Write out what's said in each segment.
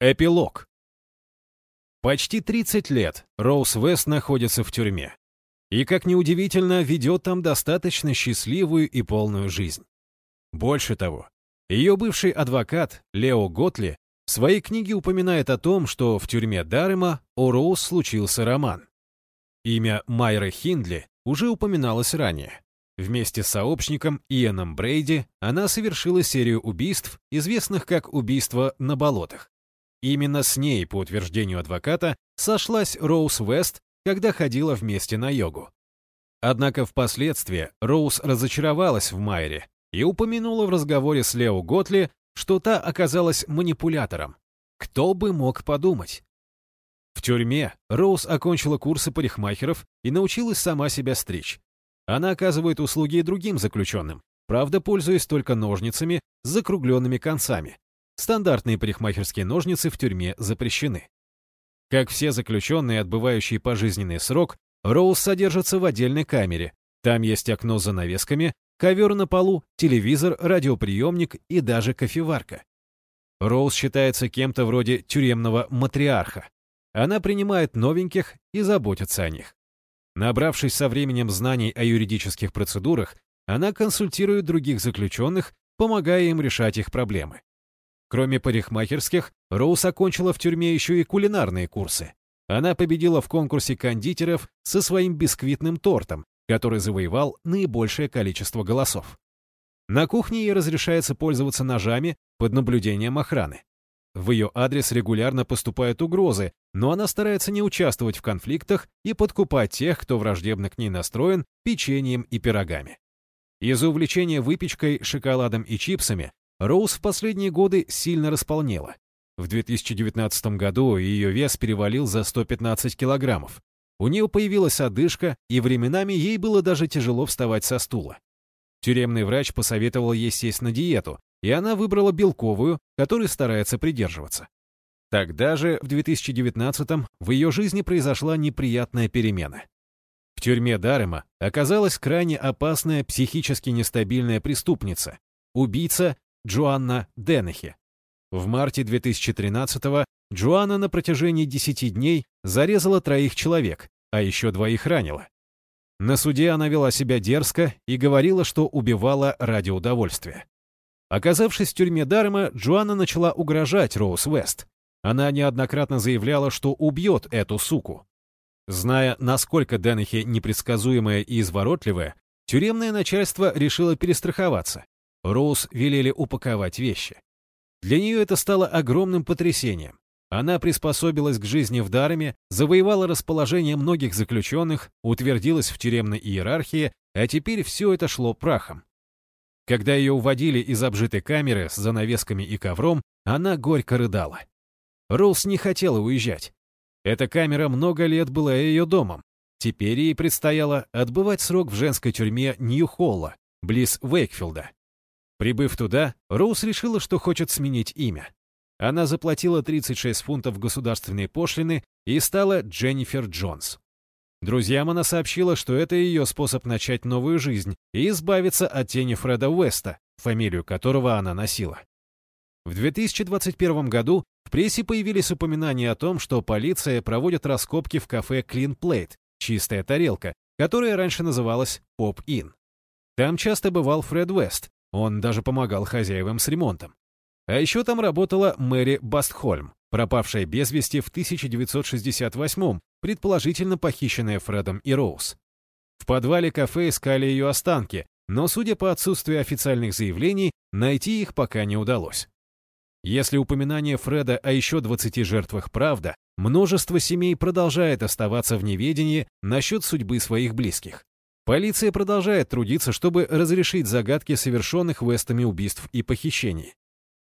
Эпилог. Почти 30 лет Роуз Вест находится в тюрьме. И, как ни удивительно, ведет там достаточно счастливую и полную жизнь. Больше того, ее бывший адвокат Лео Готли в своей книге упоминает о том, что в тюрьме Дарема у Роуз случился роман. Имя Майры Хиндли уже упоминалось ранее. Вместе с сообщником Иэном Брейди она совершила серию убийств, известных как убийство на болотах. Именно с ней, по утверждению адвоката, сошлась Роуз Вест, когда ходила вместе на йогу. Однако впоследствии Роуз разочаровалась в Майре и упомянула в разговоре с Лео Готли, что та оказалась манипулятором. Кто бы мог подумать? В тюрьме Роуз окончила курсы парикмахеров и научилась сама себя стричь. Она оказывает услуги и другим заключенным, правда, пользуясь только ножницами с закругленными концами, Стандартные парикмахерские ножницы в тюрьме запрещены. Как все заключенные, отбывающие пожизненный срок, Роуз содержится в отдельной камере. Там есть окно с занавесками, ковер на полу, телевизор, радиоприемник и даже кофеварка. Роуз считается кем-то вроде тюремного матриарха. Она принимает новеньких и заботится о них. Набравшись со временем знаний о юридических процедурах, она консультирует других заключенных, помогая им решать их проблемы. Кроме парикмахерских, Роуз окончила в тюрьме еще и кулинарные курсы. Она победила в конкурсе кондитеров со своим бисквитным тортом, который завоевал наибольшее количество голосов. На кухне ей разрешается пользоваться ножами под наблюдением охраны. В ее адрес регулярно поступают угрозы, но она старается не участвовать в конфликтах и подкупать тех, кто враждебно к ней настроен, печеньем и пирогами. Из-за увлечения выпечкой, шоколадом и чипсами Роуз в последние годы сильно располнела. В 2019 году ее вес перевалил за 115 килограммов. У нее появилась одышка, и временами ей было даже тяжело вставать со стула. Тюремный врач посоветовал ей сесть на диету, и она выбрала белковую, которой старается придерживаться. Тогда же, в 2019-м, в ее жизни произошла неприятная перемена. В тюрьме Дарема оказалась крайне опасная психически нестабильная преступница, убийца Джоанна Деннехи. В марте 2013-го Джоанна на протяжении 10 дней зарезала троих человек, а еще двоих ранила. На суде она вела себя дерзко и говорила, что убивала ради удовольствия. Оказавшись в тюрьме Дарема, Джоанна начала угрожать Роуз Вест. Она неоднократно заявляла, что убьет эту суку. Зная, насколько Деннехи непредсказуемая и изворотливая, тюремное начальство решило перестраховаться Роуз велели упаковать вещи. Для нее это стало огромным потрясением. Она приспособилась к жизни в Дареме, завоевала расположение многих заключенных, утвердилась в тюремной иерархии, а теперь все это шло прахом. Когда ее уводили из обжитой камеры с занавесками и ковром, она горько рыдала. Роуз не хотела уезжать. Эта камера много лет была ее домом. Теперь ей предстояло отбывать срок в женской тюрьме Нью-Холла, близ Вейкфилда. Прибыв туда, Роуз решила, что хочет сменить имя. Она заплатила 36 фунтов государственной пошлины и стала Дженнифер Джонс. Друзьям она сообщила, что это ее способ начать новую жизнь и избавиться от тени Фреда Уэста, фамилию которого она носила. В 2021 году в прессе появились упоминания о том, что полиция проводит раскопки в кафе Clean Plate, чистая тарелка, которая раньше называлась Pop Inn. Там часто бывал Фред Уэст, он даже помогал хозяевам с ремонтом. А еще там работала Мэри Бастхольм, пропавшая без вести в 1968-м, предположительно похищенная Фредом и Роуз. В подвале кафе искали ее останки, но, судя по отсутствию официальных заявлений, найти их пока не удалось. Если упоминание Фреда о еще 20 жертвах правда, множество семей продолжает оставаться в неведении насчет судьбы своих близких. Полиция продолжает трудиться, чтобы разрешить загадки совершенных Вестами убийств и похищений.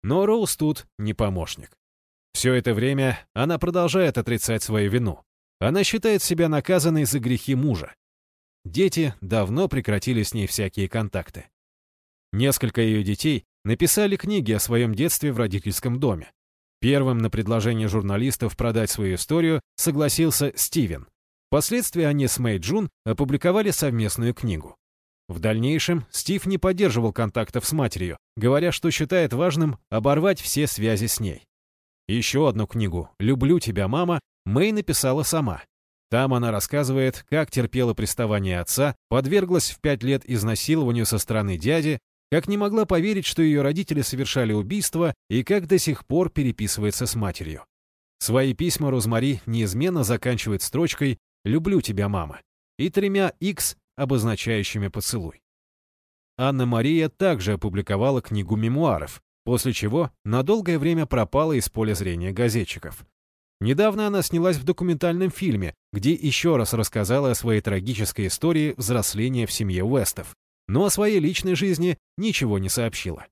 Но Роуз тут не помощник. Все это время она продолжает отрицать свою вину. Она считает себя наказанной за грехи мужа. Дети давно прекратили с ней всякие контакты. Несколько ее детей написали книги о своем детстве в родительском доме. Первым на предложение журналистов продать свою историю согласился Стивен, Впоследствии они с Мэй Джун опубликовали совместную книгу. В дальнейшем Стив не поддерживал контактов с матерью, говоря, что считает важным оборвать все связи с ней. Еще одну книгу «Люблю тебя, мама» Мэй написала сама. Там она рассказывает, как терпела приставание отца, подверглась в пять лет изнасилованию со стороны дяди, как не могла поверить, что ее родители совершали убийство и как до сих пор переписывается с матерью. Свои письма Розмари неизменно заканчивает строчкой «Люблю тебя, мама» и тремя «X», обозначающими поцелуй. Анна-Мария также опубликовала книгу мемуаров, после чего на долгое время пропала из поля зрения газетчиков. Недавно она снялась в документальном фильме, где еще раз рассказала о своей трагической истории взросления в семье Уэстов, но о своей личной жизни ничего не сообщила.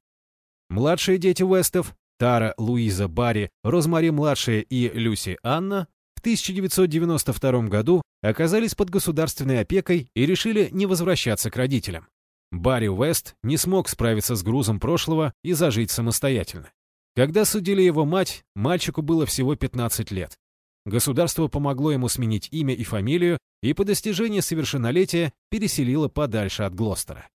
Младшие дети Уэстов, Тара, Луиза, Барри, Розмари-младшая и Люси Анна, 1992 году оказались под государственной опекой и решили не возвращаться к родителям. Барри Уэст не смог справиться с грузом прошлого и зажить самостоятельно. Когда судили его мать, мальчику было всего 15 лет. Государство помогло ему сменить имя и фамилию и по достижении совершеннолетия переселило подальше от Глостера.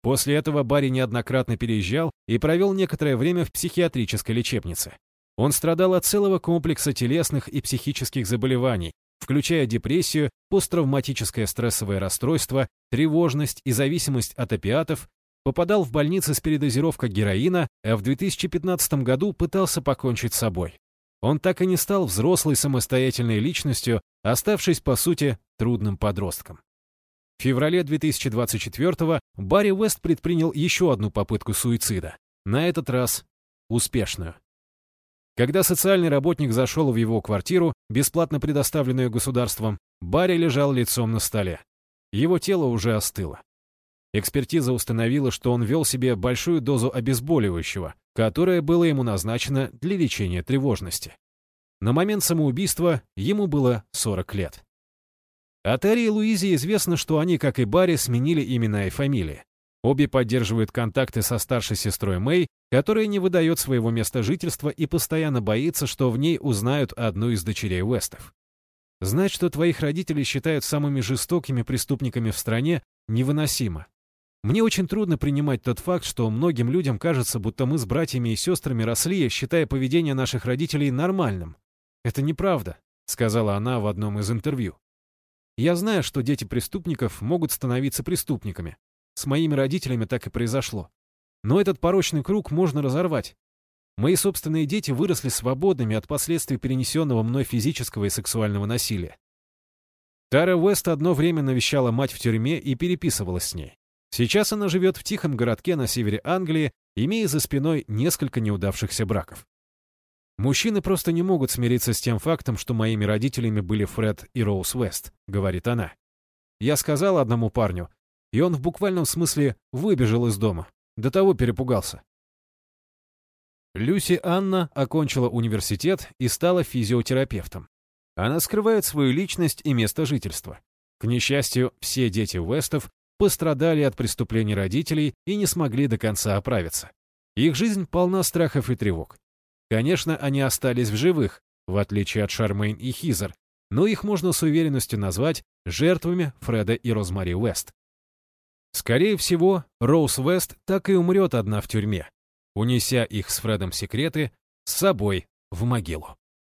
После этого Барри неоднократно переезжал и провел некоторое время в психиатрической лечебнице. Он страдал от целого комплекса телесных и психических заболеваний, включая депрессию, посттравматическое стрессовое расстройство, тревожность и зависимость от опиатов, попадал в больницы с передозировкой героина, а в 2015 году пытался покончить с собой. Он так и не стал взрослой самостоятельной личностью, оставшись, по сути, трудным подростком. В феврале 2024 Барри Уэст предпринял еще одну попытку суицида, на этот раз успешную. Когда социальный работник зашел в его квартиру, бесплатно предоставленную государством, Барри лежал лицом на столе. Его тело уже остыло. Экспертиза установила, что он вел себе большую дозу обезболивающего, которое было ему назначено для лечения тревожности. На момент самоубийства ему было 40 лет. О Терри и Луизе известно, что они, как и Барри, сменили имена и фамилии. Обе поддерживают контакты со старшей сестрой Мэй, которая не выдает своего места жительства и постоянно боится, что в ней узнают одну из дочерей Уэстов. Знать, что твоих родителей считают самыми жестокими преступниками в стране, невыносимо. Мне очень трудно принимать тот факт, что многим людям кажется, будто мы с братьями и сестрами росли, считая поведение наших родителей нормальным. Это неправда, сказала она в одном из интервью. Я знаю, что дети преступников могут становиться преступниками. С моими родителями так и произошло. Но этот порочный круг можно разорвать. Мои собственные дети выросли свободными от последствий перенесенного мной физического и сексуального насилия. Тара Уэст одно время навещала мать в тюрьме и переписывалась с ней. Сейчас она живет в тихом городке на севере Англии, имея за спиной несколько неудавшихся браков. «Мужчины просто не могут смириться с тем фактом, что моими родителями были Фред и Роуз Вест», — говорит она. Я сказал одному парню, и он в буквальном смысле выбежал из дома. До того перепугался. Люси Анна окончила университет и стала физиотерапевтом. Она скрывает свою личность и место жительства. К несчастью, все дети Вестов пострадали от преступлений родителей и не смогли до конца оправиться. Их жизнь полна страхов и тревог. Конечно, они остались в живых, в отличие от Шармейн и Хизер, но их можно с уверенностью назвать жертвами Фреда и Розмари Уэст. Скорее всего, Роуз Уэст так и умрет одна в тюрьме, унеся их с Фредом секреты с собой в могилу.